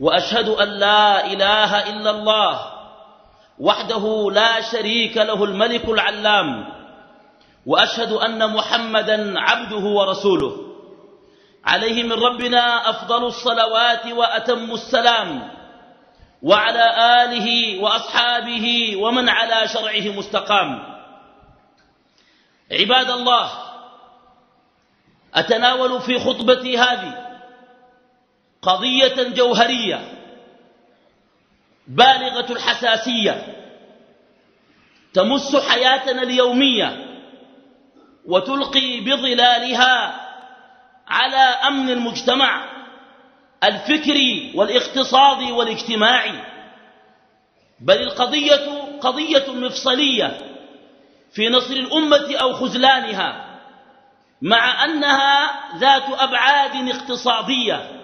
وأشهد أن لا إله إلا الله وحده لا شريك له الملك العلام وأشهد أن محمدا عبده ورسوله. عليه من ربنا أفضل الصلوات وأتم السلام وعلى آله وأصحابه ومن على شرعه مستقام. عباد الله أتناول في خطبتي هذه قضية جوهرية بالغة الحساسية تمس حياتنا اليومية وتلقي بظلالها على أمن المجتمع الفكري والاقتصادي والاجتماعي. بل القضية قضية مفصلية في نصر الأمة أو خذلانها مع أنها ذات أبعاد اقتصادية.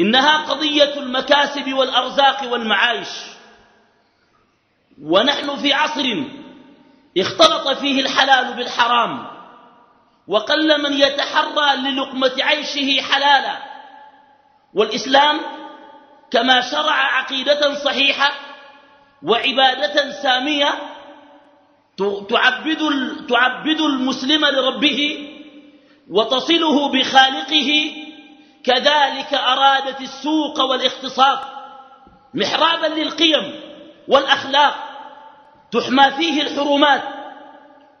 إنها قضية المكاسب والأرزاق والمعايش. ونحن في عصر اختلط فيه الحلال بالحرام وقل من يتحرى للقمة عيشه حلالا. والإسلام كما شرع عقيدة صحيحة وعبادة سامية تعبد, تعبد المسلم لربه وتصله بخالقه كذلك أرادت السوق والاقتصاد محرابا للقيم والأخلاق تحمى فيه الحرمات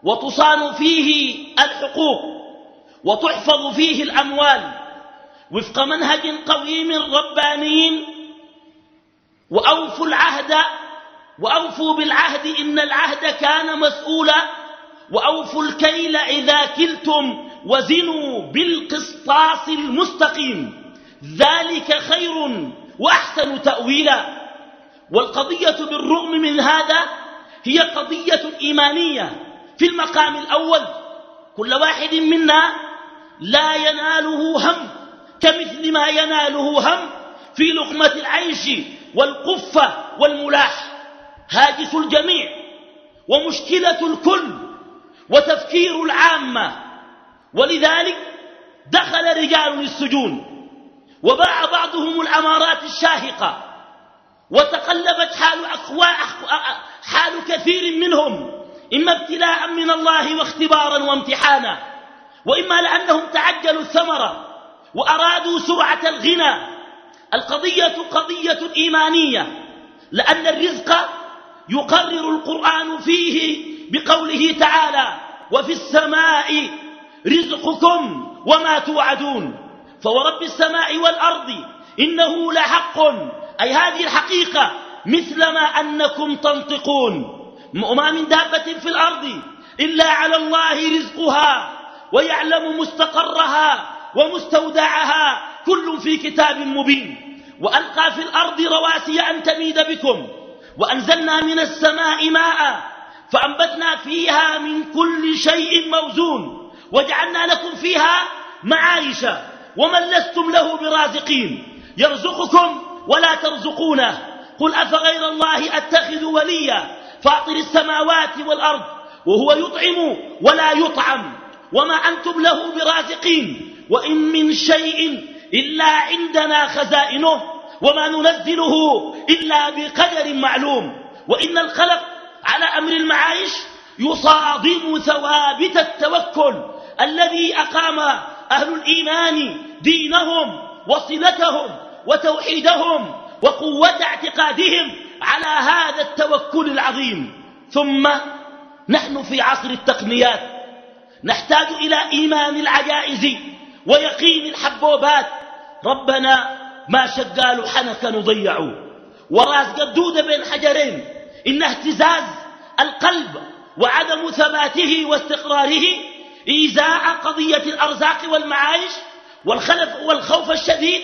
وتصان فيه الحقوق وتحفظ فيه الأموال وفق منهج قويم رباني وأوفوا العهد وأوفوا بالعهد إن العهد كان مسؤولا وأوفوا الكيل إذا كلتم وزنوا بالقسطاس المستقيم. ذلك خير وأحسن تأويلا. والقضية بالرغم من هذا هي قضية إيمانية في المقام الأول. كل واحد منا لا يناله هم كمثل ما يناله هم في لقمة العيش والقفة والملاح. هاجس الجميع ومشكلة الكل وتفكير العامة ولذلك دخل رجال السجون وباع بعضهم العمارات الشاهقة وتقلبت حال, حال كثير منهم إما ابتلاء من الله واختبارا وامتحانا وإما لأنهم تعجلوا الثمرة وأرادوا سرعة الغنى. القضية قضية إيمانية لأن الرزق يقرر القرآن فيه بقوله تعالى وفي السماء رزقكم وما توعدون. فورب السماء والأرض إنه لحق. أي هذه الحقيقة مثلما أنكم تنطقون. وما من دابة في الأرض إلا على الله رزقها ويعلم مستقرها ومستودعها. كل في كتاب مبين. وألقى في الأرض رواسي أن تميد بكم. وأنزلنا من السماء ماء فأنبتنا فيها من كل شيء موزون. وجعلنا لكم فيها معايش ومن لستم له برازقين. يرزقكم ولا ترزقونه. قل أفغير الله أتخذ وليا فاطر السماوات والأرض وهو يطعم ولا يطعم وما أنتم له برازقين. وإن من شيء إلا عندنا خزائنه وما ننزله إلا بقدر معلوم. وإن الخلق على أمر المعايش يصادم ثوابت التوكل. الذي أقام أهل الإيمان دينهم وصلتهم وتوحيدهم وقوة اعتقادهم على هذا التوكل العظيم. ثم نحن في عصر التقنيات. نحتاج إلى إيمان العجائز ويقين الحبوبات. ربنا ما شقالوا حنك نضيعوا وراس قدودة بين حجرين. إن اهتزاز القلب وعدم ثباته واستقراره إيزاء قضية الأرزاق والمعايش والخلف والخوف الشديد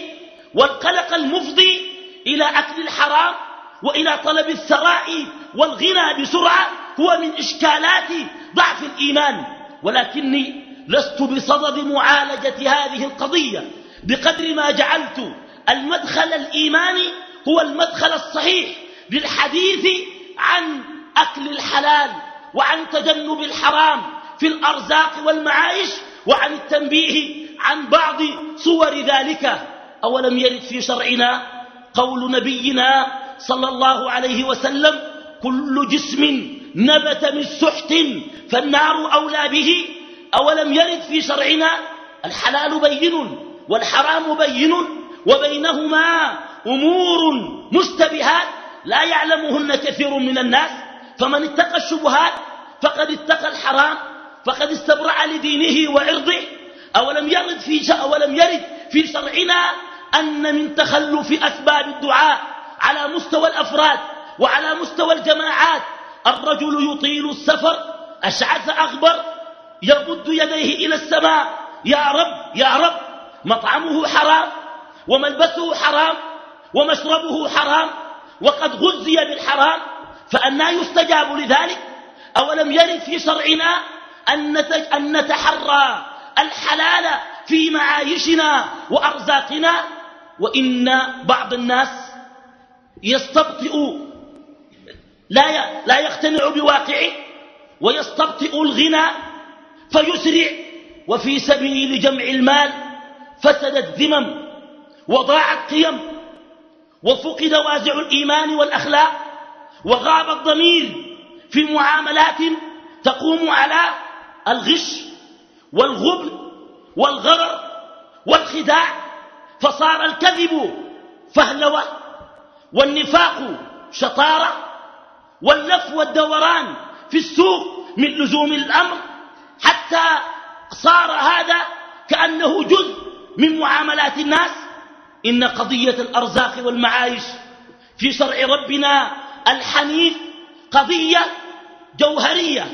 والقلق المفضي إلى أكل الحرام وإلى طلب الثراء والغنى بسرعة هو من إشكالات ضعف الإيمان. ولكني لست بصدد معالجة هذه القضية بقدر ما جعلت المدخل الإيماني هو المدخل الصحيح للحديث عن أكل الحلال وعن تجنب الحرام. في الأرزاق والمعايش وعن التنبيه عن بعض صور ذلك. أولم يرد في شرعنا قول نبينا صلى الله عليه وسلم كل جسم نبت من سحت فالنار أولى به. أولم يرد في شرعنا الحلال بين والحرام بين وبينهما أمور مشتبهات لا يعلمهن كثير من الناس. فمن اتقى الشبهات فقد اتقى الحرام. فقد استبرع لدينه وعرضه. أولم يرد في أولم يرد في شرعنا أن من تخلف أسباب الدعاء على مستوى الأفراد وعلى مستوى الجماعات. الرجل يطيل السفر أشعث أغبر يمد يديه إلى السماء. يا رب يا رب مطعمه حرام وملبسه حرام ومشربه حرام وقد غذي بالحرام فأنا يستجاب لذلك. أولم يرد في شرعنا أن نتحرى الحلال في معايشنا وأرزاقنا وإن بعض الناس يستبطئ لا لا يقتنع بواقعه ويستبطئ الغنى فيسرع وفي سبيل جمع المال فسدت ذمم وضاعت قيم وفقد وازع الإيمان والأخلاق وغاب الضمير في معاملات تقوم على الغش والغبن والغرر والخداع فصار الكذب فهلوة والنفاق شطارة واللف والدوران في السوق من لزوم الأمر حتى صار هذا كأنه جزء من معاملات الناس. إن قضية الأرزاق والمعايش في شرع ربنا الحنيف قضية جوهرية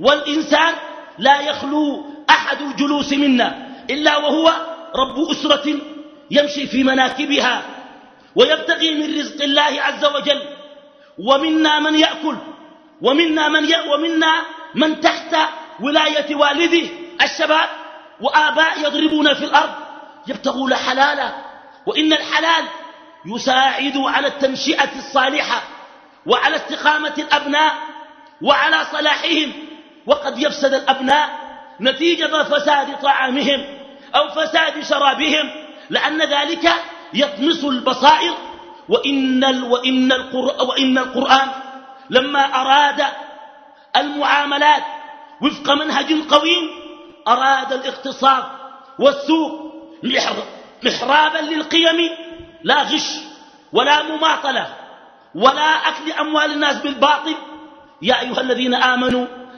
والإنسان لا يخلو أحد الجلوس منا إلا وهو رب أسرة يمشي في مناكبها ويبتغي من رزق الله عز وجل. ومنا من يأكل ومنا من ومنا من تحت ولاية والده الشباب وآباء يضربون في الأرض يبتغون حلالا. وإن الحلال يساعد على التنشئة الصالحة وعلى استقامة الأبناء وعلى صلاحهم. وقد يفسد الأبناء نتيجة فساد طعامهم أو فساد شرابهم لأن ذلك يطمس البصائر. وإن, وإن, القرآن وإن القرآن لما أراد المعاملات وفق منهج قويم أراد الاقتصاد والسوق محرابا للقيم لا غش ولا مماطلة ولا أكل أموال الناس بالباطل. يا أيها الذين آمنوا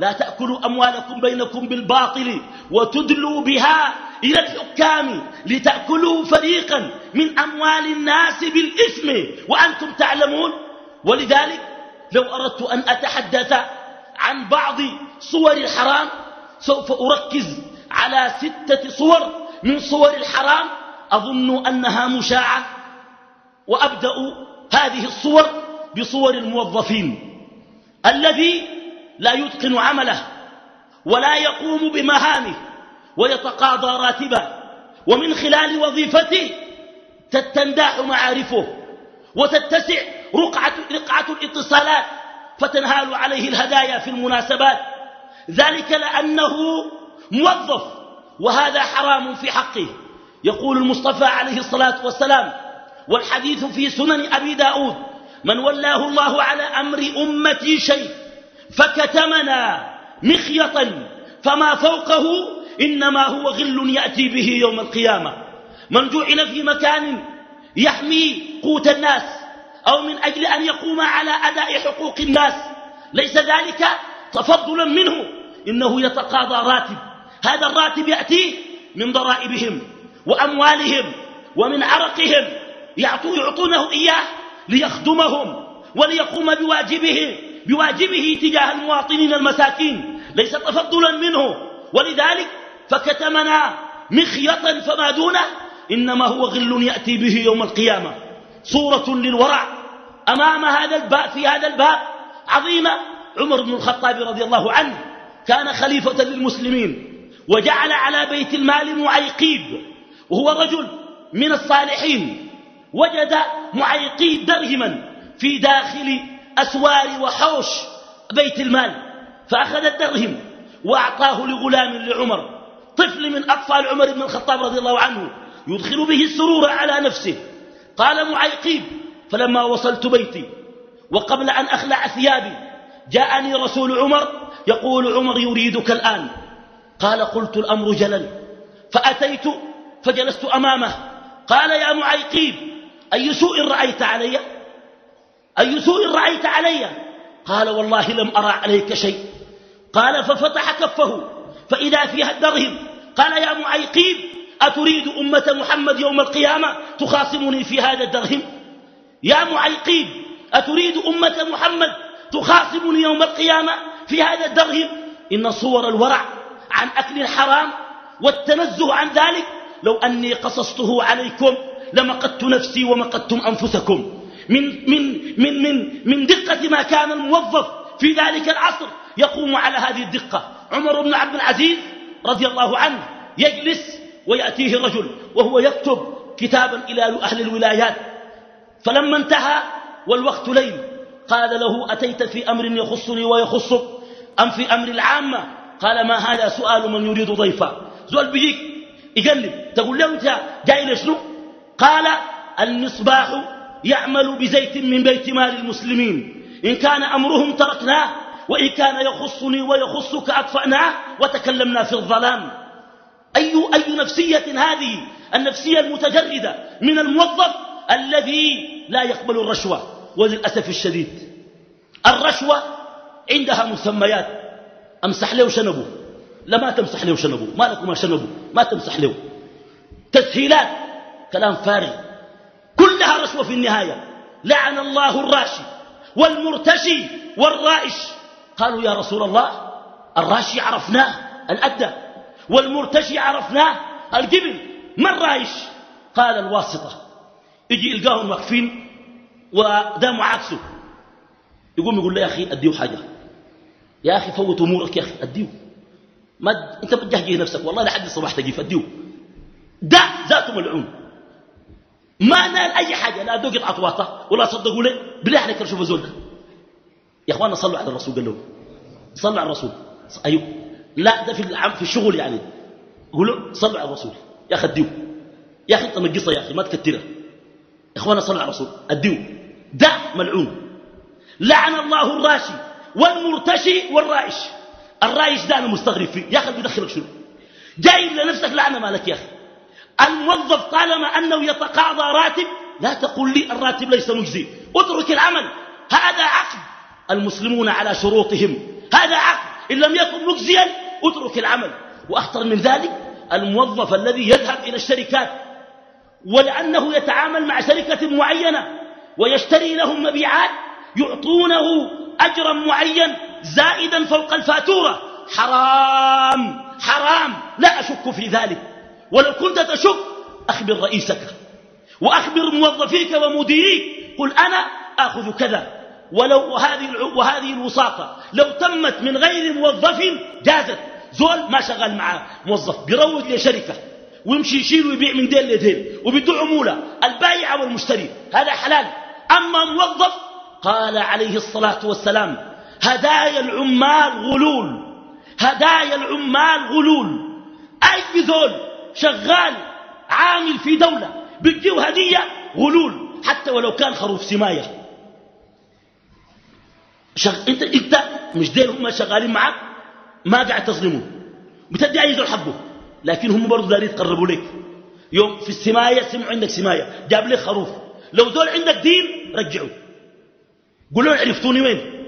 لا تأكلوا أموالكم بينكم بالباطل وتدلوا بها إلى الحكام لتأكلوا فريقا من أموال الناس بالإثم. وأنتم تعلمون؟ ولذلك لو أردت أن أتحدث عن بعض صور الحرام سوف أركز على ستة صور من صور الحرام. أظن أنها مشاعة وأبدأ هذه الصور بصور الموظفين. الذي لا يتقن عمله ولا يقوم بمهامه ويتقاضى راتبه. ومن خلال وظيفته تتنداح معارفه وتتسع رقعة, رقعة الاتصالات فتنهال عليه الهدايا في المناسبات. ذلك لأنه موظف وهذا حرام في حقه. يقول المصطفى عليه الصلاة والسلام والحديث في سنن أبي داود من ولاه الله على أمر أمتي شيء فكتمنا مخيطا فما فوقه إنما هو غل يأتي به يوم القيامة. من جعل في مكان يحمي قوت الناس أو من أجل أن يقوم على أداء حقوق الناس. ليس ذلك تفضلا منه إنه يتقاضى راتب. هذا الراتب يأتيه من ضرائبهم وأموالهم ومن عرقهم. يعطونه إياه ليخدمهم وليقوم بواجبه. بواجبه تجاه المواطنين المساكين ليس تفضلا منه. ولذلك فكتمنا مخيطا فما دونه إنما هو غل يأتي به يوم القيامة. صورة للورع أمام هذا الباب في هذا الباب عظيمة. عمر بن الخطاب رضي الله عنه كان خليفة للمسلمين وجعل على بيت المال معيقيب وهو رجل من الصالحين وجد معيقيب درهما في داخل أسوار وحوش بيت المال فأخذ الدرهم وأعطاه لغلام لعمر طفل من أطفال عمر بن الخطاب رضي الله عنه يدخل به السرور على نفسه. قال معيقيب فلما وصلت بيتي وقبل أن أخلع ثيابي جاءني رسول عمر يقول عمر يريدك الآن. قال قلت الأمر جلل فأتيت فجلست أمامه. قال يا معيقيب أي سوء رأيت علي؟ أي سوء رأيت علي؟ قال والله لم أرى عليك شيء. قال ففتح كفه. فإذا فيها الدرهم قال يا معيقيب أتريد أمة محمد يوم القيامة تخاصمني في هذا الدرهم؟ يا معيقيب أتريد أمة محمد تخاصمني يوم القيامة في هذا الدرهم؟ إن صور الورع عن أكل الحرام والتنزه عن ذلك لو أني قصصته عليكم لمقدت نفسي ومقدتم أنفسكم. من, من, من, من, من دقة ما كان الموظف في ذلك العصر يقوم على هذه الدقة. عمر بن عبد العزيز رضي الله عنه يجلس ويأتيه رجل وهو يكتب كتابا إلى أهل الولايات. فلما انتهى والوقت ليل قال له أتيت في أمر يخصني ويخصك؟ أم في أمر العامة؟ قال ما هذا؟ سؤال من يريد ضيفا. زول بيجيك يقلب تقول له أنت جاي لشنو؟ قال المصباح يعمل بزيت من بيت مال المسلمين. إن كان أمرهم تركناه وإن كان يخصني ويخصك أطفأناه وتكلمنا في الظلام. أي, أي نفسية هذه؟ النفسية المتجردة من الموظف الذي لا يقبل الرشوة وللأسف الشديد. الرشوة عندها مسميات. أمسح له شنبه لا ما تمسح له شنبه ما لكم شنبه. ما تمسح له تسهيلات. كلام فارغ. كلها رشوة في النهاية. لعن الله الراشي والمرتشي والرائش. قالوا يا رسول الله الراشي عرفناه الأدى والمرتشي عرفناه الجبل ما الرايش قال الواسطة يجي يلقاهم واقفين وده معاكسه يقوم يقول له يا أخي أديه حاجة. يا أخي فوت أمورك يا أخي أديه. ما د... أنت بتجهجه نفسك والله لحد الصباح تجي أديه ده ذاته ملعون. ما نال أي حاجة لا دوق عطواطة ولا صدقوا لي بالله عليك شوف زول يا اخوانا صلوا على الرسول قال لهم. صلوا على الرسول. أيوه. لا ده في في الشغل يعني. قولوا صلوا على الرسول. يا أخي اديو يا أخي انت نقصها يا أخي ما تكترها. يا اخوانا صلوا على الرسول. اديو ده ملعون. لعن الله الراشي والمرتشي والرائش. الرائش ده أنا مستغرب فيه. يا أخي بيدخلك شنو؟ جايب لنفسك لعنة مالك يا أخي. الموظف طالما أنه يتقاضى راتب لا تقول لي الراتب ليس مجزي. اترك العمل. هذا عقد. المسلمون على شروطهم. هذا عقد. إن لم يكن مجزيا اترك العمل. وأخطر من ذلك الموظف الذي يذهب إلى الشركات ولأنه يتعامل مع شركة معينة ويشتري لهم مبيعات يعطونه أجرا معين زائدا فوق الفاتورة. حرام. حرام. لا أشك في ذلك. ولو كنت تشك أخبر رئيسك وأخبر موظفيك ومديريك قل أنا آخذ كذا. ولو وهذه, وهذه الوساطة لو تمت من غير موظف جازت. زول ما شغال معاه موظف بيروج لشركة ويمشي يشيل ويبيع من دين لدين وبيدعو عمولة البائع والمشتري هذا حلال. أما موظف قال عليه الصلاة والسلام هدايا العمال غلول هدايا العمال غلول. أي زول شغال عامل في دولة بيديه هدية غلول حتى ولو كان خروف سماية. شغ... انت انت مش دين هم شغالين معك ما قاعد تظلمهم بتدي أي زول حقه. لكن هم برضه دارين يتقربوا لك. يوم في السماية سمعوا عندك سماية. جاب لك خروف. لو دول عندك دين رجعوا قولوا عرفتوني وين؟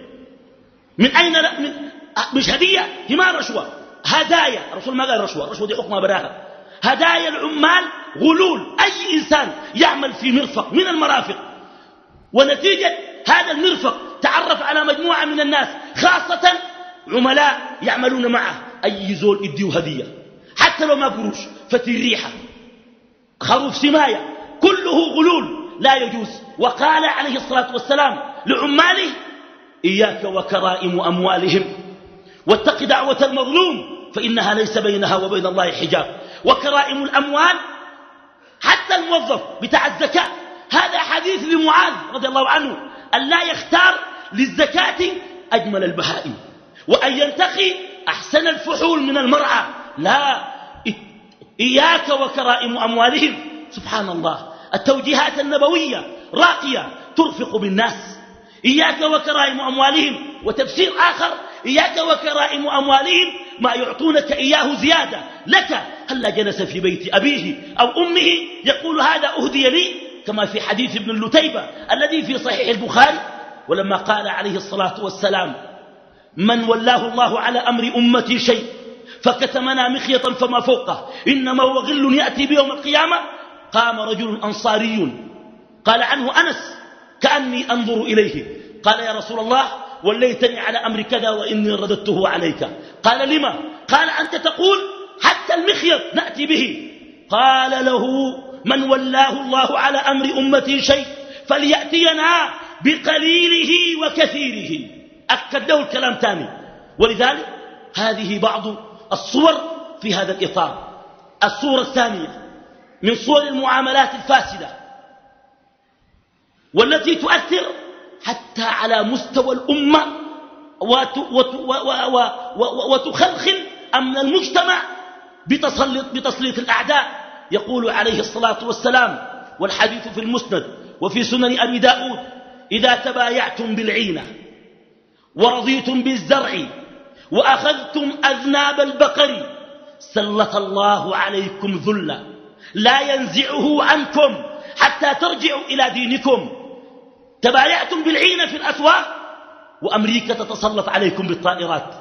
من أين لا من مش هدية هي ما رشوه هدايا. الرسول ما قال رشوة. الرشوة دي حكمها براها. هدايا العمال غلول. أي إنسان يعمل في مرفق من المرافق. ونتيجة هذا المرفق تعرف على مجموعة من الناس خاصة عملاء يعملون معه. أي زول اديه هدية. حتى لو ما قروش فتي ريحة. خروف سماية. كله غلول. لا يجوز. وقال عليه الصلاة والسلام لعماله إياك وكرائم أموالهم واتق دعوة المظلوم فإنها ليس بينها وبين الله حجاب. وكرائم الأموال حتى الموظف بتاع الزكاة. هذا حديث لمعاذ رضي الله عنه أن لا يختار للزكاة أجمل البهائم وأن ينتقي أحسن الفحول من المرعى لا إياك وكرائم أموالهم. سبحان الله. التوجيهات النبوية راقية ترفق بالناس. إياك وكرائم أموالهم. وتفسير آخر إياك وكرائم أموالهم ما يعطونك إياه زيادة. لك هلا جلس في بيت أبيه أو أمه يقول هذا أهدي لي كما في حديث ابن اللتيبة الذي في صحيح البخاري ولما قال عليه الصلاة والسلام من ولاه الله على أمر أمتي شيء فكتمنا مخيطا فما فوقه إنما هو غل يأتي بيوم القيامة. قام رجل أنصاري قال عنه أنس كأني أنظر إليه. قال يا رسول الله وليتني على أمر كذا وإني رددته عليك. قال لما؟ قال أنت تقول حتى المخيط نأتي به. قال له من ولاه الله على أمر أمتي شيء فليأتينا بقليله وكثيره. أكد له الكلام تاني. ولذلك هذه بعض الصور في هذا الإطار. الصورة الثانية من صور المعاملات الفاسدة والتي تؤثر حتى على مستوى الأمة وتخلخل أمن المجتمع بتسلط, بتسليط الأعداء. يقول عليه الصلاة والسلام والحديث في المسند وفي سنن أبي داود إذا تبايعتم بالعينة ورضيتم بالزرع وأخذتم أذناب البقر سلط الله عليكم ذلا لا ينزعه عنكم حتى ترجعوا إلى دينكم. تبايعتم بالعينة في الأسواق وأمريكا تتسلط عليكم بالطائرات.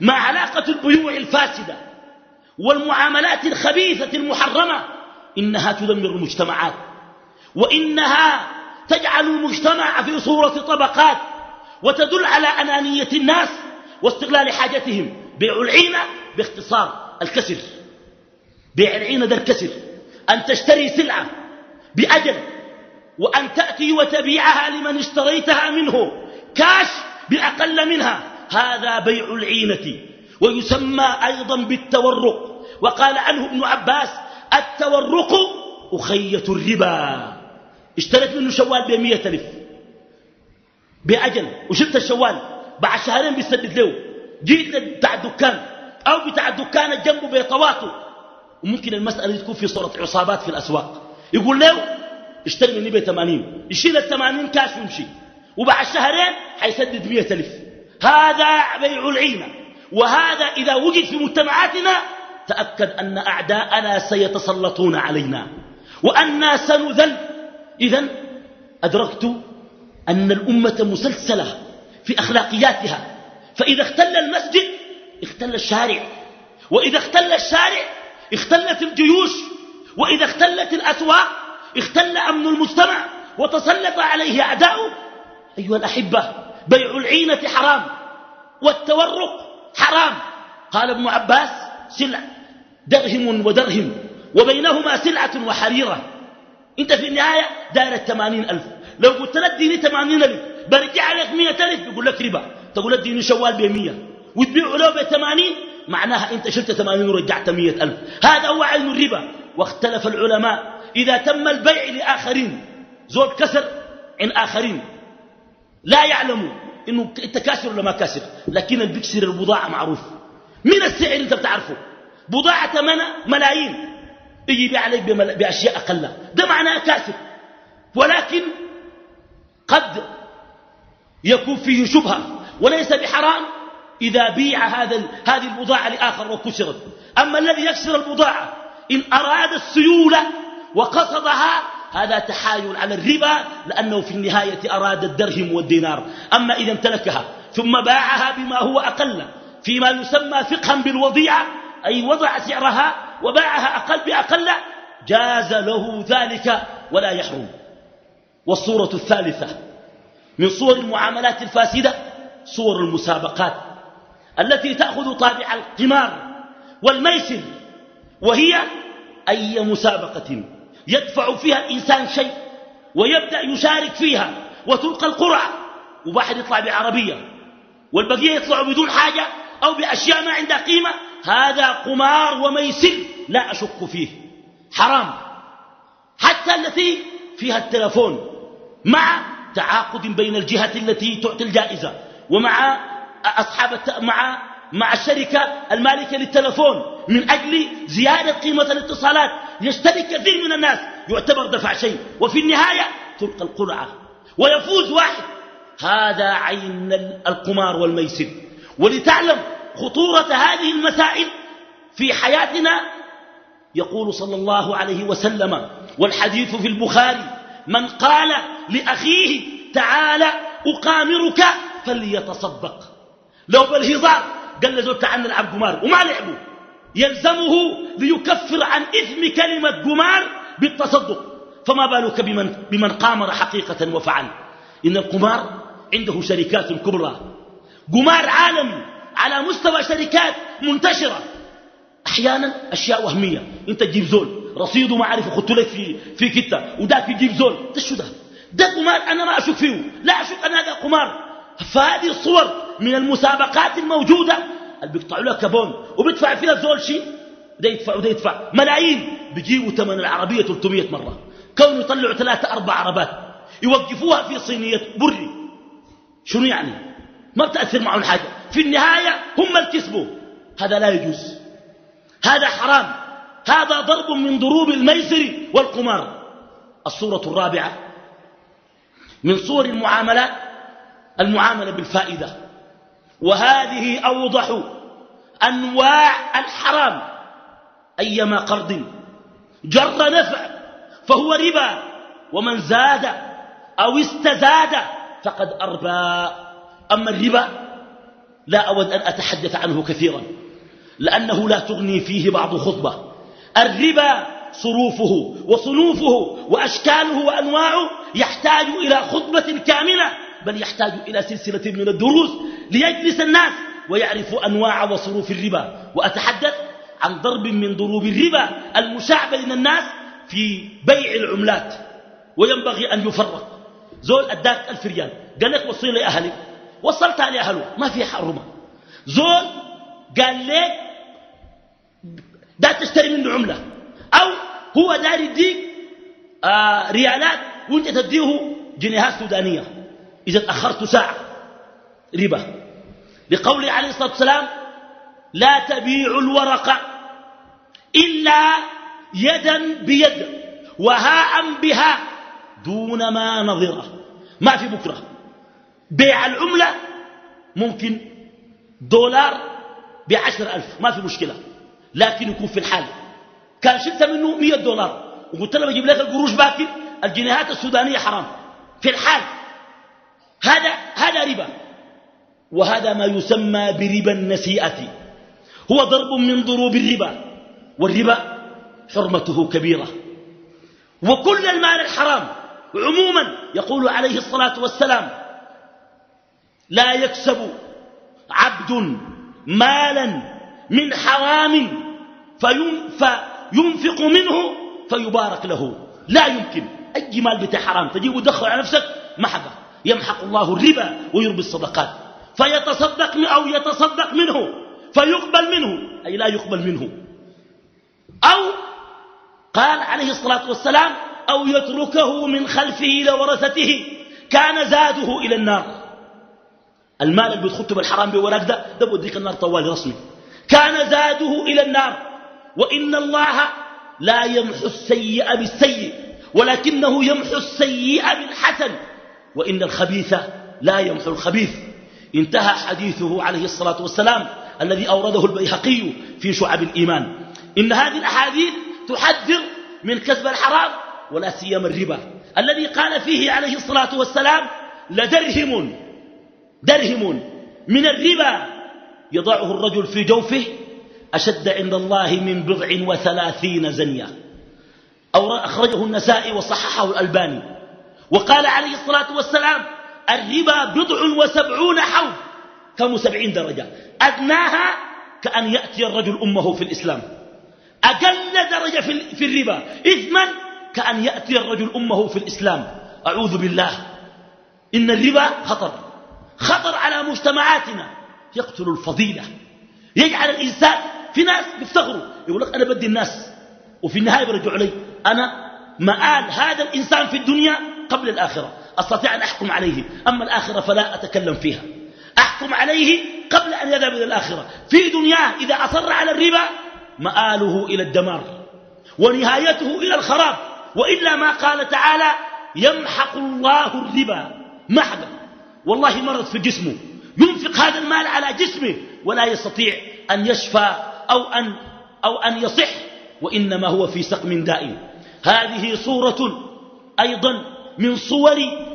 ما علاقة البيوع الفاسدة والمعاملات الخبيثة المحرمة إنها تدمر المجتمعات وإنها تجعل المجتمع في صورة طبقات وتدل على أنانية الناس واستغلال حاجتهم بيع العينة باختصار الكسر بيع العينة ده الكسر أن تشتري سلعة بأجل وأن تأتي وتبيعها لمن اشتريتها منه كاش بأقل منها هذا بيع العينة ويسمى أيضا بالتورق. وقال عنه ابن عباس التورق أخية الربا. اشتريت منه شوال بمية ألف. بأجل. وشلت الشوال. بعد شهرين بيسدد له. جيت بتاع الدكان. أو بتاع الدكان الجنب بيطواته. وممكن المسألة تكون في صورة عصابات في الأسواق. يقول له اشتري مني ب 80 يشيل ال 80 كاش ويمشي. وبعد شهرين حيسدد 100 ألف. هذا بيع العينة. وهذا إذا وجد في مجتمعاتنا تأكد أن أعداءنا سيتسلطون علينا. وأنا سنذل. إذا أدركت أن الأمة مسلسلة في أخلاقياتها. فإذا اختل المسجد اختل الشارع. وإذا اختل الشارع اختلت الجيوش. وإذا اختلت الأسواق اختل أمن المجتمع. وتسلط عليه أعداؤه. أيها الأحبة بيع العينة حرام. والتورق حرام. قال ابن عباس سلع درهم ودرهم وبينهما سلعة وحريرة. انت في النهاية داير الثمانين ألف. لو قلت لك ديني ثمانين ألف برجع لك مئة ألف بيقول لك ربا. تقول لك ديني شوال بمية. وتبيعه له بثمانين معناها انت شلت ثمانين ورجعت مئة ألف. هذا هو عين الربا. واختلف العلماء. إذا تم البيع لآخرين زول كسر عن آخرين. لا يعلموا إنه أنت كاسر ولا ما كاسر؟ لكن اللي بيكسر البضاعة معروف. من السعر أنت بتعرفه؟ بضاعة ثمنها ملايين. يجي عليك بأشياء أقل. ده معناه كاسر. ولكن قد يكون فيه شبهة. وليس بحرام إذا بيع هذا هذه البضاعة لآخر وكسرت. أما الذي يكسر البضاعة إن أراد السيولة وقصدها هذا تحايل على الربا لأنه في النهاية أراد الدرهم والدينار. أما إذا امتلكها ثم باعها بما هو أقل فيما يسمى فقها بالوضيعة أي وضع سعرها وباعها أقل بأقل جاز له ذلك ولا يحرم. والصورة الثالثة من صور المعاملات الفاسدة صور المسابقات التي تأخذ طابع القمار والميسر وهي أي مسابقة. يدفع فيها الإنسان شيء ويبدأ يشارك فيها وتلقى القرعة وواحد يطلع بعربية والبقية يطلعوا بدون حاجة أو بأشياء ما عندها قيمة هذا قمار وميسر لا أشك فيه حرام. حتى التي فيها التلفون مع تعاقد بين الجهة التي تعطي الجائزة ومع أصحاب مع مع الشركة المالكة للتلفون من أجل زيادة قيمة الاتصالات. يشترك كثير من الناس يعتبر دفع شيء. وفي النهاية تلقى القرعة. ويفوز واحد. هذا عين القمار والميسر. ولتعلم خطورة هذه المسائل في حياتنا يقول صلى الله عليه وسلم والحديث في البخاري من قال لأخيه تعال أقامرك فليتصدق. لو بالهزار قال له تعال نلعب قمار وما لعبوا يلزمه ليكفر عن إثم كلمة قمار بالتصدق. فما بالك بمن, بمن قامر حقيقة وفعل. إن القمار عنده شركات كبرى. قمار عالمي على مستوى شركات منتشرة. أحيانا أشياء وهمية. أنت تجيب زول رصيده ما عارف أخذت لك في, في كتة وذاك يجيب زول. ده شو ده؟ ده قمار أنا ما أشك فيه. لا أشك أن هذا قمار. فهذه الصور من المسابقات الموجودة. اللي بيقطعوا لها كبون وبيدفع فيها زول شيء ده يدفع وده يدفع. ملايين. بيجيبوا ثمن العربية 300 مرة. كونوا يطلعوا ثلاثة أربع عربات. يوقفوها في صينية بري. شنو يعني؟ ما بتأثر معهم حاجة في النهاية هم الكسبوا هذا لا يجوز. هذا حرام. هذا ضرب من ضروب الميسر والقمار. الصورة الرابعة. من صور المعاملات المعاملة بالفائدة. وهذه أوضح أنواع الحرام. أيما قرض جر نفع فهو ربا ومن زاد أو استزاد فقد أربى. أما الربا لا أود أن أتحدث عنه كثيرا لأنه لا تغني فيه بعض خطبة. الربا صروفه وصنوفه وأشكاله وأنواعه يحتاج إلى خطبة كاملة بل يحتاج إلى سلسلة من الدروس ليجلس الناس ويعرفوا أنواع وصروف الربا. وأتحدث عن ضرب من ضروب الربا المشاع بين الناس في بيع العملات. وينبغي أن يفرق. زول أداك ألف ريال قال لك وصل لي أهلي. وصلتها لأهله ما في حرمة. زول قال لك دا تشتري منه عملة. أو هو دار يديك آه ريالات وانت تديه جنيهات سودانية. إذا تأخرت ساعة. ربا. لقوله عليه الصلاة والسلام لا تبيع الورق إلا يدا بيد وهاء بها دون ما نظره ما في بكرة. بيع العملة ممكن دولار بعشر ألف. ما في مشكلة. لكن يكون في الحال. كان شلت منه مية دولار. وقلت له بجيب لك القروش باكر الجنيهات السودانية حرام. في الحال. هذا هذا ربا. وهذا ما يسمى بربا النسيئة. هو ضرب من ضروب الربا. والربا حرمته كبيرة. وكل المال الحرام عموما يقول عليه الصلاة والسلام لا يكسب عبد مالا من حرام فينفق منه فيبارك له. لا يمكن. أي مال بتاع حرام؟ تجيب ودخل على نفسك؟ محقه يمحق الله الربا ويربي الصدقات. فيتصدق أو يتصدق منه فيقبل منه أي لا يقبل منه. أو قال عليه الصلاة والسلام أو يتركه من خلفه لورثته كان زاده إلى النار. المال اللي بتخطه بالحرام بوراك ده ده بوديك النار طوال رسمي. كان زاده إلى النار. وإن الله لا يمحو السيء بالسيء ولكنه يمحو السيء بالحسن. وإن الخبيث لا يمحو الخبيث. انتهى حديثه عليه الصلاة والسلام الذي أورده البيهقي في شعب الإيمان. إن هذه الأحاديث تحذر من كسب الحرام ولا سيما الربا. الذي قال فيه عليه الصلاة والسلام لدرهم درهم من الربا يضعه الرجل في جوفه أشد عند الله من بضع وثلاثين زنية. أو أخرجه النسائي وصححه الألباني. وقال عليه الصلاة والسلام الربا بضع وسبعون حول كم سبعين درجة؟ أدناها كأن يأتي الرجل أمه في الإسلام. أقل درجة في الربا إثما كأن يأتي الرجل أمه في الإسلام. أعوذ بالله. إن الربا خطر. خطر على مجتمعاتنا. يقتل الفضيلة. يجعل الإنسان في ناس يفتخروا يقول لك أنا بدي الناس. وفي النهاية بيرجعوا لي. أنا مآل هذا الإنسان في الدنيا قبل الآخرة. أستطيع أن أحكم عليه. أما الآخرة فلا أتكلم فيها. أحكم عليه قبل أن يذهب إلى الآخرة. في دنياه إذا أصر على الربا مآله إلى الدمار ونهايته إلى الخراب. وإلا ما قال تعالى يمحق الله الربا محقا والله مرض في جسمه. ينفق هذا المال على جسمه. ولا يستطيع أن يشفى أو أن, أو أن يصح. وإنما هو في سقم دائم. هذه صورة أيضا من صور ال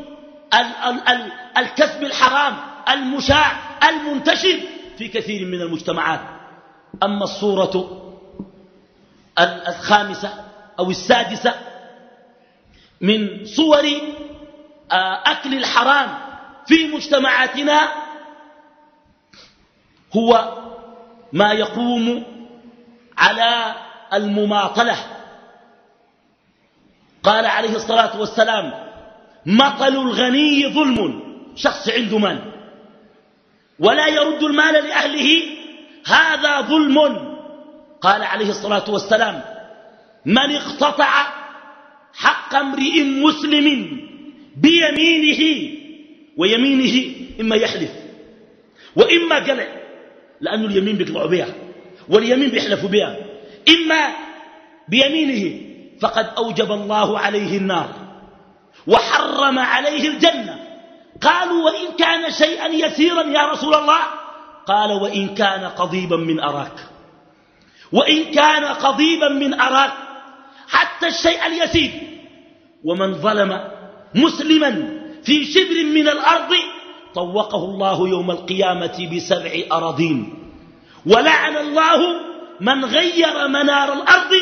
ال ال الكسب الحرام المشاع المنتشر في كثير من المجتمعات. أما الصورة الخامسة أو السادسة من صور آه، أكل الحرام في مجتمعاتنا هو ما يقوم على المماطلة. قال عليه الصلاة والسلام مطل الغني ظلم. شخص عنده مال. ولا يرد المال لأهله. هذا ظلم. قال عليه الصلاة والسلام من اقتطع حق امرئ مسلم بيمينه ويمينه إما يحلف وإما قلع لأنه اليمين بيطلعوا بها واليمين بيحلفوا بها إما بيمينه فقد أوجب الله عليه النار. وحرم عليه الجنة. قالوا وإن كان شيئا يسيرا يا رسول الله. قال وإن كان قضيبا من أراك. وإن كان قضيبا من أراك. حتى الشيء اليسير. ومن ظلم مسلما في شبر من الأرض طوقه الله يوم القيامة بسبع أراضين. ولعن الله من غير منار الأرض.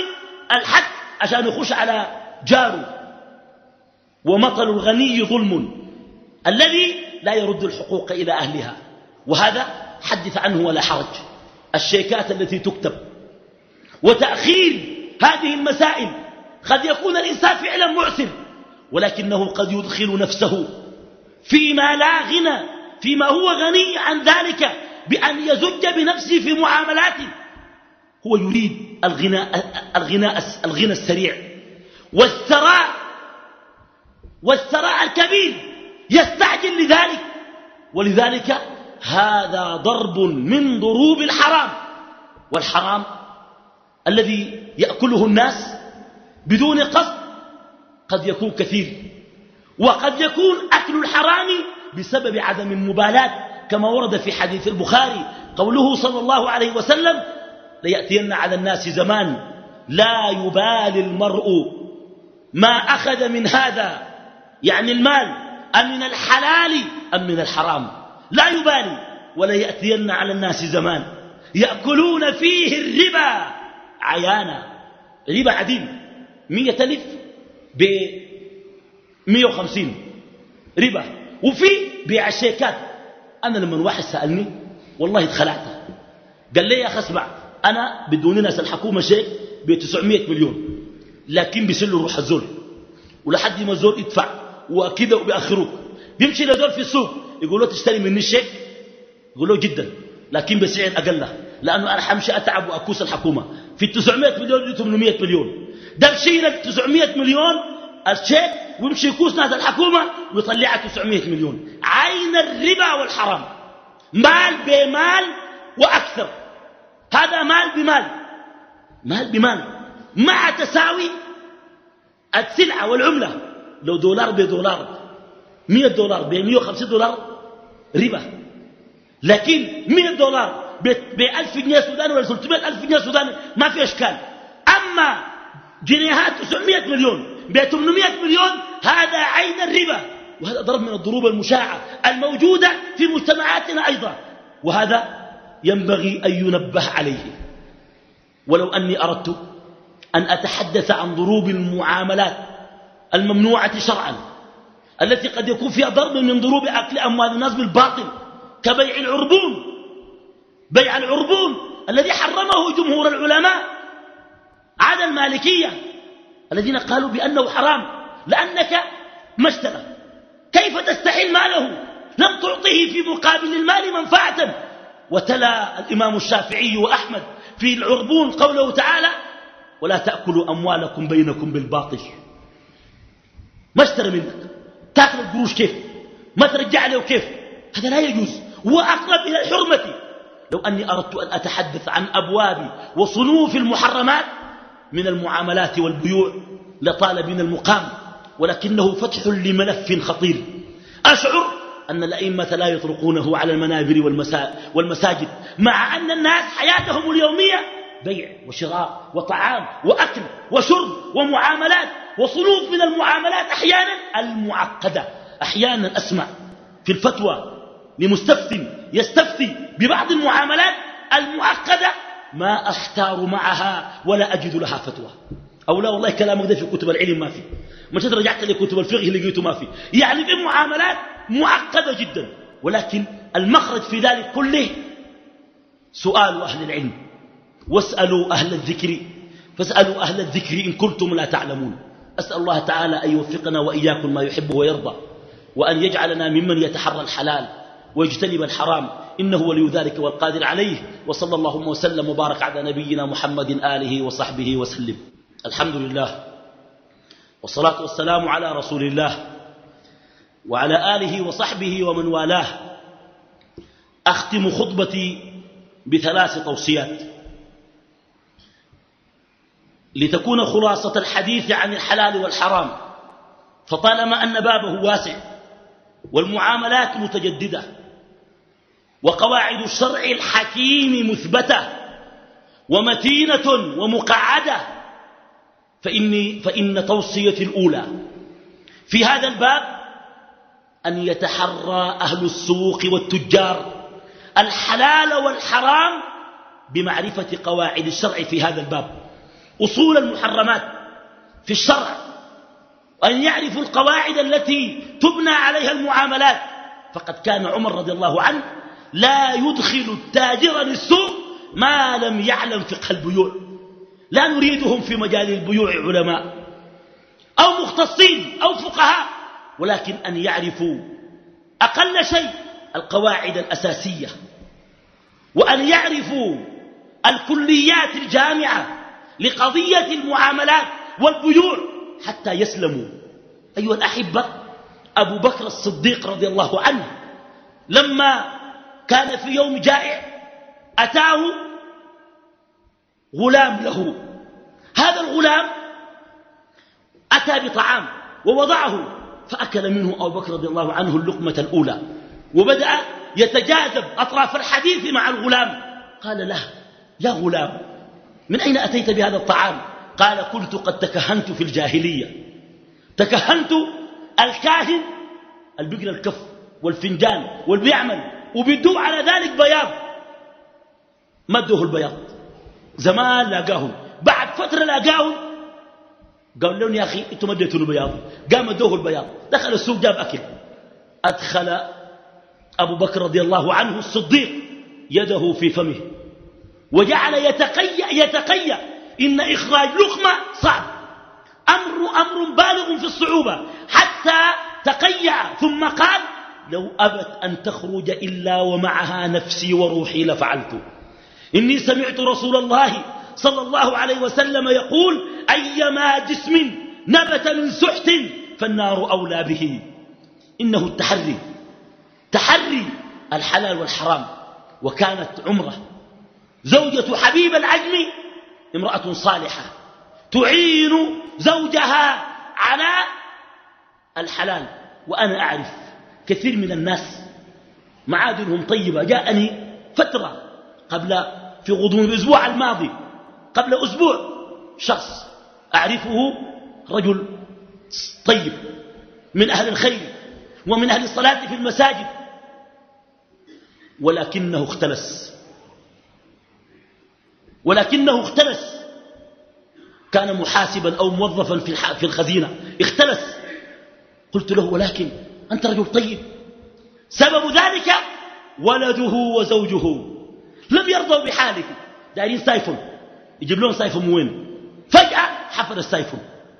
الحد عشان يخش على جاره. ومطل الغني ظلم الذي لا يرد الحقوق إلى أهلها. وهذا حدث عنه ولا حرج. الشيكات التي تكتب. وتأخير هذه المسائل. قد يكون الإنسان فعلا معسر. ولكنه قد يدخل نفسه فيما لا غنى فيما هو غني عن ذلك بأن يزج بنفسه في معاملاته. هو يريد الغناء, الغناء, الغنى السريع. والثراء والثراء الكبير يستعجل لذلك. ولذلك هذا ضرب من ضروب الحرام. والحرام الذي يأكله الناس بدون قصد قد يكون كثير وقد يكون أكل الحرام بسبب عدم المبالاة كما ورد في حديث البخاري قوله صلى الله عليه وسلم ليأتين على الناس زمان لا يبالي المرء ما أخذ من هذا يعني المال أم من الحلال أم من الحرام؟ لا يبالي ولا يأتين على الناس زمان. يأكلون فيه الربا عيانا. ربا عديم مية ألف ب مية وخمسين ربا. وفي بيع أنا لما واحد سألني والله اتخلعت. قال لي يا أخي اسمع أنا بدون ناس الحكومة شيء ب 900 مليون لكن بيسلوا روح الزول. ولحد ما الزول يدفع وكذا وبيأخروك بيمشي لزول في السوق يقول له تشتري مني الشيك يقول له جدا لكن بسعر أقل. لأنه أنا حمشي أتعب وأكوس الحكومة. في 900 مليون 800 مليون. ده بشيل 900 مليون الشيك ويمشي يكوس ناس الحكومة ويطلعها 900 مليون. عين الربا والحرام. مال بمال وأكثر. هذا مال بمال. مال بمال. مع تساوي السلعة والعملة. لو دولار بدولار 100 دولار ب 150 دولار ربا. لكن 100 دولار ب 1000 جنيه سوداني ولا 300 ألف جنيه سوداني ما في إشكال. أما جنيهات 900 مليون ب 800 مليون هذا عين الربا. وهذا ضرب من الضروب المشاعة الموجودة في مجتمعاتنا أيضا. وهذا ينبغي أن ينبه عليه. ولو أني أردت أن أتحدث عن ضروب المعاملات الممنوعة شرعا التي قد يكون فيها ضرب من ضروب أكل أموال الناس بالباطل كبيع العربون بيع العربون الذي حرمه جمهور العلماء عدا المالكية الذين قالوا بأنه حرام لأنك ما اشترى. كيف تستحل ماله؟ لم تعطه في مقابل المال منفعة. وتلا الإمام الشافعي وأحمد في العربون قوله تعالى ولا تأكلوا أموالكم بينكم بالباطل. ما اشترى منك. تاكل القروش كيف؟ ما ترجع له كيف؟ هذا لا يجوز. هو أقرب إلى الحرمة لو أني أردت أن أتحدث عن أبواب وصنوف المحرمات من المعاملات والبيوع لطال بنا المقام ولكنه فتح لملف خطير. أشعر أن الأئمة لا يطرقونه على المنابر والمساجد مع أن الناس حياتهم اليومية بيع وشراء وطعام وأكل وشرب ومعاملات. وصنوف من المعاملات أحيانا المعقدة. أحيانا أسمع في الفتوى لمستفتي يستفتي ببعض المعاملات المعقدة ما أحتار معها ولا أجد لها فتوى. أو لا والله كلامك ده في كتب العلم ما في. مشيت رجعت لكتب الفقه لقيته ما في. يعني في معاملات معقدة جدا. ولكن المخرج في ذلك كله سؤال أهل العلم. واسألوا أهل الذكر فاسألوا أهل الذكر إن كنتم لا تعلمون. أسأل الله تعالى أن يوفقنا وإياكم ما يحب ويرضى وأن يجعلنا ممن يتحرى الحلال ويجتنب الحرام إنه ولي ذلك والقادر عليه وصلى اللهم وسلم وبارك على نبينا محمد آله وصحبه وسلم. الحمد لله والصلاة والسلام على رسول الله وعلى آله وصحبه ومن والاه. أختم خطبتي بثلاث توصيات. لتكون خلاصة الحديث عن الحلال والحرام. فطالما أن بابه واسع والمعاملات متجددة وقواعد الشرع الحكيم مثبتة ومتينة ومقعدة فإني فإن توصيتي الأولى في هذا الباب أن يتحرى أهل السوق والتجار الحلال والحرام بمعرفة قواعد الشرع في هذا الباب. أصول المحرمات في الشرع وأن يعرفوا القواعد التي تبنى عليها المعاملات. فقد كان عمر رضي الله عنه لا يدخل التاجر للسوق ما لم يعلم فقه البيوع. لا نريدهم في مجال البيوع علماء أو مختصين أو فقهاء ولكن أن يعرفوا أقل شيء القواعد الأساسية وأن يعرفوا الكليات الجامعة لقضية المعاملات والبيوع حتى يسلموا. أيها الأحبة أبو بكر الصديق رضي الله عنه لما كان في يوم جائع أتاه غلام له. هذا الغلام أتى بطعام ووضعه فأكل منه أبو بكر رضي الله عنه اللقمة الأولى وبدأ يتجاذب أطراف الحديث مع الغلام. قال له يا غلام من أين أتيت بهذا الطعام؟ قال كنت قد تكهنت في الجاهلية. تكهنت الكاهن البقر الكف والفنجان والبيعمل وبيدوه على ذلك بياض. ما ادوه البياض؟ زمان لاقاهم. بعد فترة لاقاهم. قال لهم يا أخي أنتم اديتوا البياض قام ادوه البياض. دخل السوق جاب أكل. أدخل أبو بكر رضي الله عنه الصديق يده في فمه. وجعل يتقيأ يتقيأ إن إخراج لقمة صعب. أمر أمر بالغ في الصعوبة. حتى تقيأ ثم قال لو أبت أن تخرج إلا ومعها نفسي وروحي لفعلت. إني سمعت رسول الله صلى الله عليه وسلم يقول أيما جسم نبت من سحت فالنار أولى به. إنه التحري. تحري الحلال والحرام. وكانت عمرة. زوجة حبيب العجم امرأة صالحة تعين زوجها على الحلال وأنا أعرف كثير من الناس معادنهم طيبة. جاءني فترة قبل في غضون الأسبوع الماضي قبل أسبوع شخص أعرفه رجل طيب من أهل الخير ومن أهل الصلاة في المساجد ولكنه اختلس. ولكنه اختلس. كان محاسبا أو موظفا في الخزينة. اختلس. قلت له ولكن أنت رجل طيب. سبب ذلك ولده وزوجه. لم يرضوا بحاله دايرين سايفون. يجيب لهم سايفون من وين؟ فجأة حفر السايفون.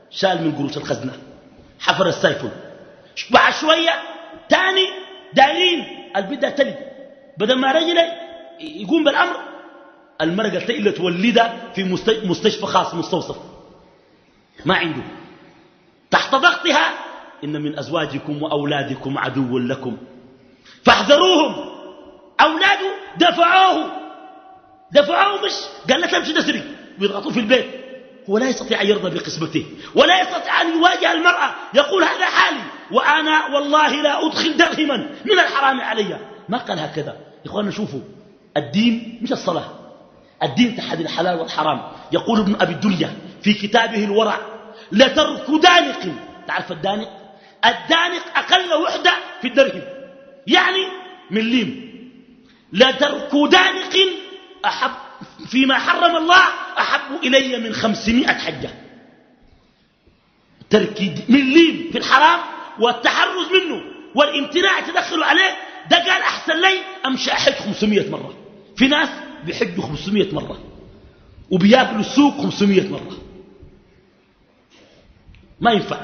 شال من قروش الخزنة. حفر السايفون. بعد شوية تاني دايرين البدة تلد. بدل ما رجل يقوم بالأمر المرأة اللي تولدها في مستشفى خاص مستوصف. ما عنده. تحت ضغطها إن من أزواجكم وأولادكم عدو لكم. فاحذروهم. أولاده دفعوه. دفعوه مش؟ قال له تمشي تسرق. ويضغطوه في البيت. هو لا يستطيع أن يرضى بقسمته. ولا يستطيع أن يواجه المرأة. يقول هذا حالي. وأنا والله لا أدخل درهما من الحرام علي. ما قال هكذا. إخواننا شوفوا. الدين مش الصلاة. الدين تحدي الحلال والحرام. يقول ابن أبي الدنيا في كتابه الورع لترك دانق. تعرف الدانق؟ الدانق أقل وحدة في الدرهم يعني مليم لترك دانق أحب فيما حرم الله أحب إلي من خمسمائة حجة. ترك مليم في الحرام والتحرز منه والامتناع تدخل عليه ده قال أحسن لي أمشي أحج 500 مرة. في ناس بيحجوا 500 مرة وبياكلوا السوق 500 مرة. ما ينفع.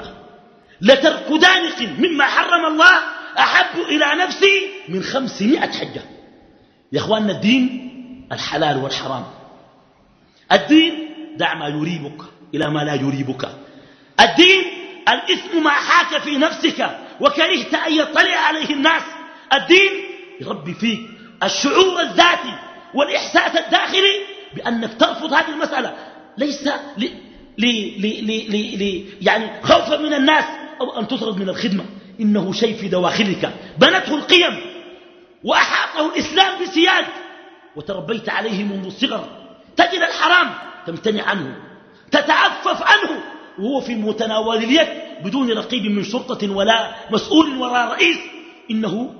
لترك دانق مما حرم الله أحب إلى نفسي من 500 حجة. يا أخواننا الدين الحلال والحرام. الدين دع ما يريبك إلى ما لا يريبك. الدين الإثم ما حاك في نفسك وكرهت أن يطلع عليه الناس. الدين يربي فيك الشعور الذاتي والإحساس الداخلي بأنك ترفض هذه المسألة. ليس ل... ل... ل... ل... ل... يعني خوفا من الناس أو أن تطرد من الخدمة. إنه شيء في دواخلك. بنته القيم وأحاطه الإسلام بسياد وتربيت عليه منذ الصغر. تجد الحرام تمتنع عنه. تتعفف عنه. وهو في متناول اليد بدون رقيب من شرطة ولا مسؤول ولا رئيس. إنه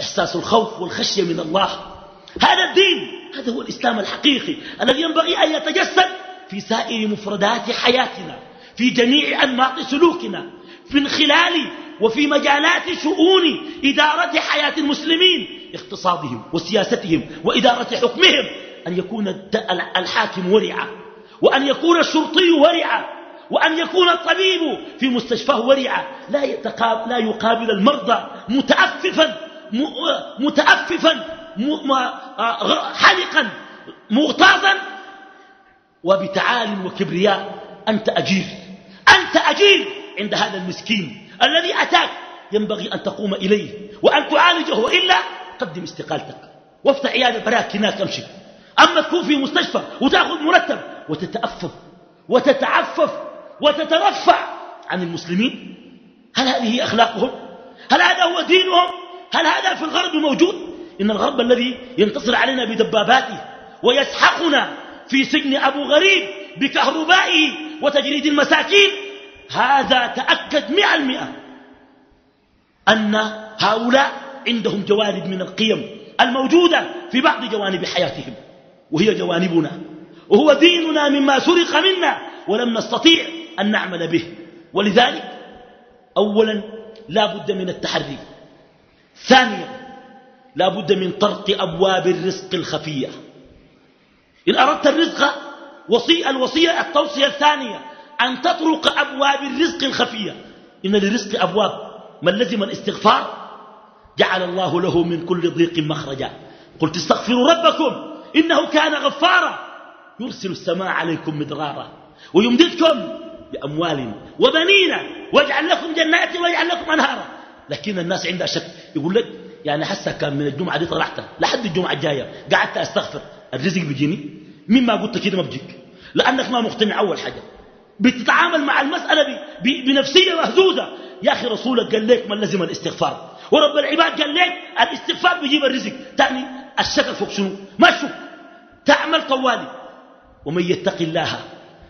إحساس الخوف والخشية من الله. هذا الدين هذا هو الإسلام الحقيقي الذي ينبغي أن يتجسد في سائر مفردات حياتنا في جميع أنماط سلوكنا من خلال وفي مجالات شؤون إدارة حياة المسلمين اقتصادهم وسياستهم وإدارة حكمهم أن يكون الحاكم ورعا وأن يكون الشرطي ورعا وأن يكون الطبيب في مستشفاه ورعا. لا, لا يقابل المرضى متأففا متأففا. حلقا مغتاظا. وبتعال وكبرياء أنت أجير. أنت أجير عند هذا المسكين الذي أتاك. ينبغي أن تقوم إليه وأن تعالجه وإلا قدم استقالتك. وافتح عيادة براك هناك أمشي. أما تكون في مستشفى وتأخذ مرتب وتتأفف وتتعفف وتترفع عن المسلمين هل هذه أخلاقهم؟ هل هذا هو دينهم؟ هل هذا في الغرب موجود؟ إن الغرب الذي ينتصر علينا بدباباته ويسحقنا في سجن أبو غريب بكهربائه وتجريد المساكين هذا تأكد مئة المئة أن هؤلاء عندهم جوانب من القيم الموجودة في بعض جوانب حياتهم وهي جوانبنا وهو ديننا مما سرق منا ولم نستطيع أن نعمل به ولذلك أولا لا بد من التحري ثانيا لا بد من طرق أبواب الرزق الخفية. إن أردت الرزق وصي الوصية التوصية الثانية أن تطرق أبواب الرزق الخفية. إن للرزق أبواب من لزم الاستغفار. جعل الله له من كل ضيق مخرجا. قلت استغفروا ربكم إنه كان غفارا. يرسل السماء عليكم مدرارا. ويمددكم بأموال وبنين واجعل لكم جنات واجعل لكم أنهارا. لكن الناس عندها شك. يقول لك يعني حسا كان من الجمعة دي طلعت. لحد الجمعة الجاية قعدت أستغفر. الرزق بيجيني. مما قلت كده ما بجيك لأنك ما مقتنع أول حاجة. بتتعامل مع المسألة بنفسية مهزوزة. يا أخي رسولك قال لك من لزم الاستغفار. ورب العباد قال لك الاستغفار بيجيب الرزق. تعني الشكل فوق شنو؟ ما تشوف تعمل طوالي. ومن يتق الله.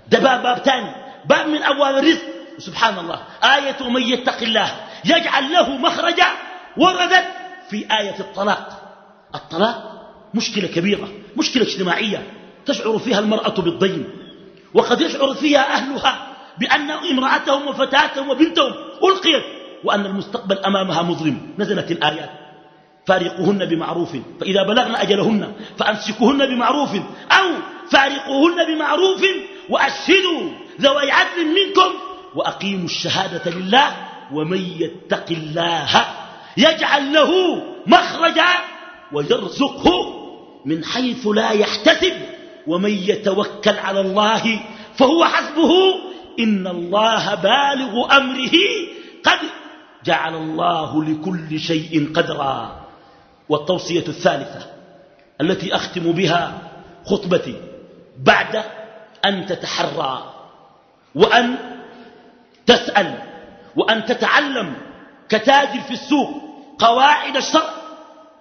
ده باب باب تاني. باب من أبواب الرزق. سبحان الله. آية ومن يتق الله. يجعل له مخرجا وردت في آية الطلاق. الطلاق مشكلة كبيرة مشكلة اجتماعية. تشعر فيها المرأة بالضيم. وقد يشعر فيها أهلها بأن امرأتهم وفتاتهم وبنتهم ألقيت وأن المستقبل أمامها مظلم. نزلت الآيات. فارقوهن بمعروف فإذا بلغن أجلهن فأمسكوهن بمعروف أو فارقوهن بمعروف وأشهدوا ذوي عدل منكم وأقيموا الشهادة لله ومن يتق الله. يجعل له مخرجا ويرزقه من حيث لا يحتسب. ومن يتوكل على الله فهو حسبه. إن الله بالغ أمره. قد جعل الله لكل شيء قدرا. والتوصية الثالثة التي أختم بها خطبتي. بعد أن تتحرى وأن تسأل وأن تتعلم كتاجر في السوق قواعد الشرع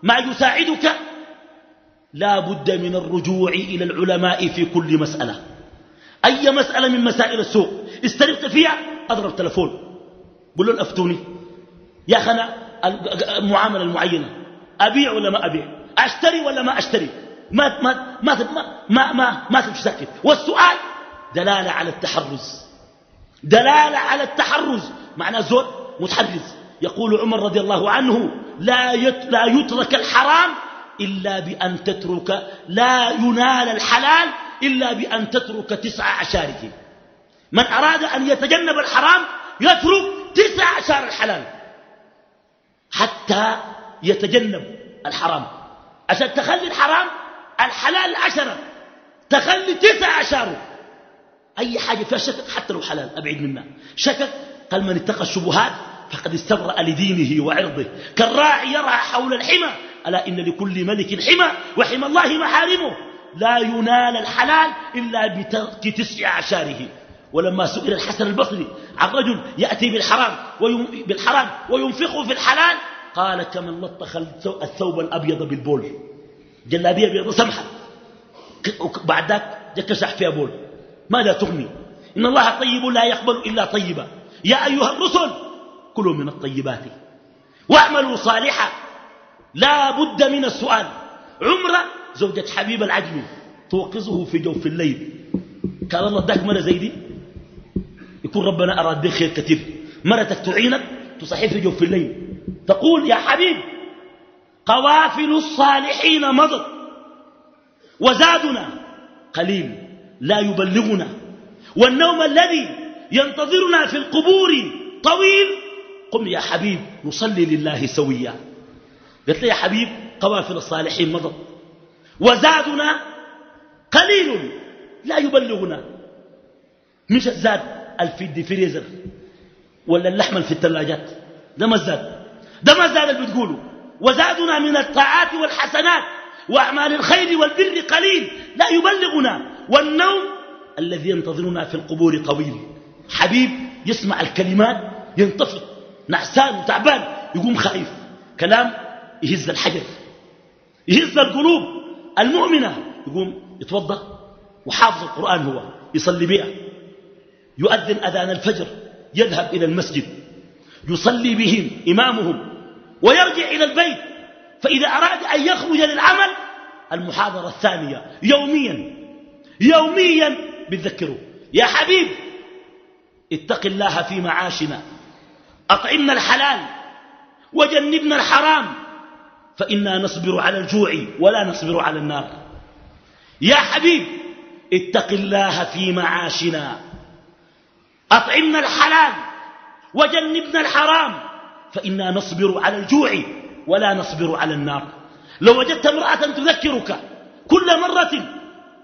ما يساعدك؟ لا بد من الرجوع إلى العلماء في كل مسألة. أي مسألة من مسائل السوق استرقت فيها؟ أضرب تلفون. قل له أفتوني يا أخنا المعاملة المعينة أبيع ولا ما أبيع؟ أشتري ولا ما أشتري؟ ما ما ما ما ما, ما تمشي والسؤال دلالة على التحرز. دلالة على التحرز. معنى زول متحرز. يقول عمر رضي الله عنه لا لا يترك الحرام إلا بأن تترك لا ينال الحلال إلا بأن تترك تسع عشاره. من أراد أن يتجنب الحرام يترك تسع عشار الحلال حتى يتجنب الحرام. عشان تخلي الحرام الحلال عشرة تخلي تسع عشاره. أي حاجة فيها شكك حتى لو حلال أبعد منها شكك؟ قال من اتقى الشبهات فقد استبرأ لدينه وعرضه. كالراعي يرعى حول الحمى. ألا إن لكل ملك حمى وحمى الله محارمه. لا ينال الحلال إلا بترك تسع عشاره. ولما سئل الحسن البصري عن رجل يأتي بالحرام, ويم بالحرام وينفقه في الحلال قال كمن لطخ الثوب الأبيض بالبول. جلابية بيض سمحة. بعد ذاك جكشح فيها بول. ماذا تغني؟ إن الله طيب لا يقبل إلا طيبا. يا أيها الرسل كلوا من الطيبات. واعملوا صالحا. لا بد من السؤال. عمرة زوجة حبيب العجمي توقظه في جوف الليل. قال الله اداك مرة زي دي يكون ربنا أراد به خير كثير. مرتك تعينك تصحيه في جوف الليل. تقول يا حبيب قوافل الصالحين مضت. وزادنا قليل لا يبلغنا. والنوم الذي ينتظرنا في القبور طويل قم يا حبيب نصلي لله سويا. قلت لي يا حبيب قوافل الصالحين مضت وزادنا قليل لا يبلغنا. مش الزاد الفيد فريزر ولا اللحم في الثلاجات؟ ده ما الزاد ده ما زاد اللي بتقولوا وزادنا من الطاعات والحسنات وأعمال الخير والبر قليل لا يبلغنا. والنوم الذي ينتظرنا في القبور طويل. حبيب يسمع الكلمات ينتفض نعسان وتعبان يقوم خايف. كلام يهز الحجر يهز القلوب. المؤمنة يقوم يتوضأ وحافظ القرآن هو يصلي بها. يؤذن أذان الفجر يذهب إلى المسجد. يصلي بهم إمامهم ويرجع إلى البيت. فإذا أراد أن يخرج للعمل المحاضرة الثانية. يوميا يوميا بتذكره يا حبيب اتق الله في معاشنا. أطعمنا الحلال وجنبنا الحرام فإنا نصبر على الجوع ولا نصبر على النار. يا حبيب اتق الله في معاشنا. أطعمنا الحلال وجنبنا الحرام فإنا نصبر على الجوع ولا نصبر على النار. لو وجدت امرأة تذكرك كل مرة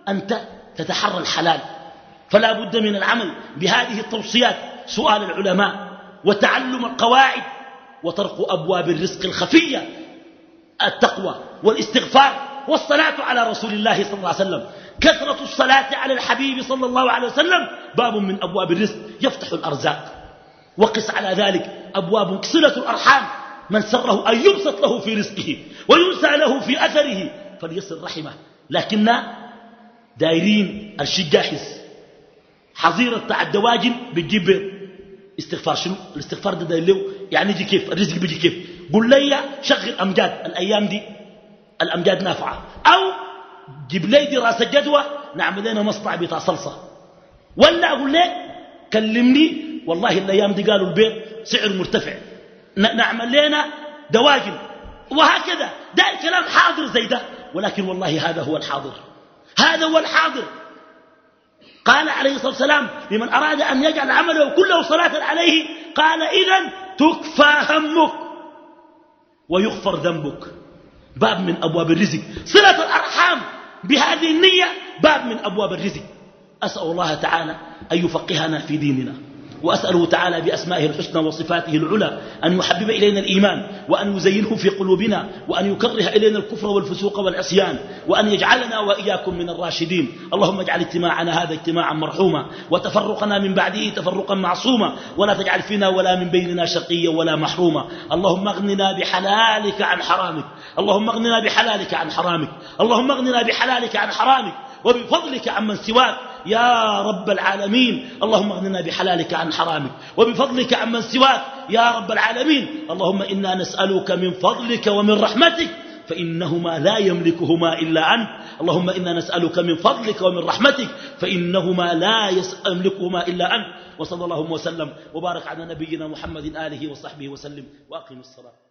أنت تتحرى الحلال فلا بد من العمل بهذه التوصيات. سؤال العلماء وتعلم القواعد وطرق أبواب الرزق الخفية التقوى والاستغفار والصلاة على رسول الله صلى الله عليه وسلم. كثرة الصلاة على الحبيب صلى الله عليه وسلم باب من أبواب الرزق يفتح الأرزاق. وقس على ذلك أبواب صلة الأرحام من سره أن يبسط له في رزقه وينسى له في أثره فليصل رحمة. لكننا دايرين الشيء جاحز حظيرة بتاع الدواجن بتجيب استغفار شنو؟ الاستغفار ده له يعني يجي كيف؟ الرزق بيجي كيف؟ قل لي شغل أمجاد الأيام دي الأمجاد نافعة. أو جيب لي دراسة جدوى نعمل لنا مصنع بتاع صلصة. ولا أقول لك كلمني. والله الأيام دي قالوا البيض سعر مرتفع. نعمل لنا دواجن. وهكذا. ده الكلام حاضر زي ده. ولكن والله هذا هو الحاضر. هذا هو الحاضر. قال عليه الصلاة والسلام لمن أراد أن يجعل عمله كله صلاة عليه قال إذا تكفى همك ويغفر ذنبك. باب من أبواب الرزق. صلة الأرحام بهذه النية باب من أبواب الرزق. أسأل الله تعالى أن يفقهنا في ديننا. وأسأله تعالى بأسمائه الحسنى وصفاته العلى أن يحبب إلينا الإيمان وأن يزينه في قلوبنا وأن يكره إلينا الكفر والفسوق والعصيان وأن يجعلنا وإياكم من الراشدين. اللهم اجعل اجتماعنا هذا اجتماعا مرحوما وتفرقنا من بعده تفرقا معصوما. ولا تجعل فينا ولا من بيننا شقيا ولا محروما. اللهم اغننا بحلالك عن حرامك. اللهم اغننا بحلالك عن حرامك. اللهم اغننا بحلالك عن حرامك. وبفضلك عمن سواك. يا رب العالمين اللهم اغننا بحلالك عن حرامك. وبفضلك عمن سواك يا رب العالمين. اللهم إنا نسألك من فضلك ومن رحمتك فإنهما لا يملكهما إلا أنت. اللهم إنا نسألك من فضلك ومن رحمتك فإنهما لا يملكهما إلا أنت. وصلى الله وسلم وبارك على نبينا محمد آله وصحبه وسلم. وأقم الصلاة.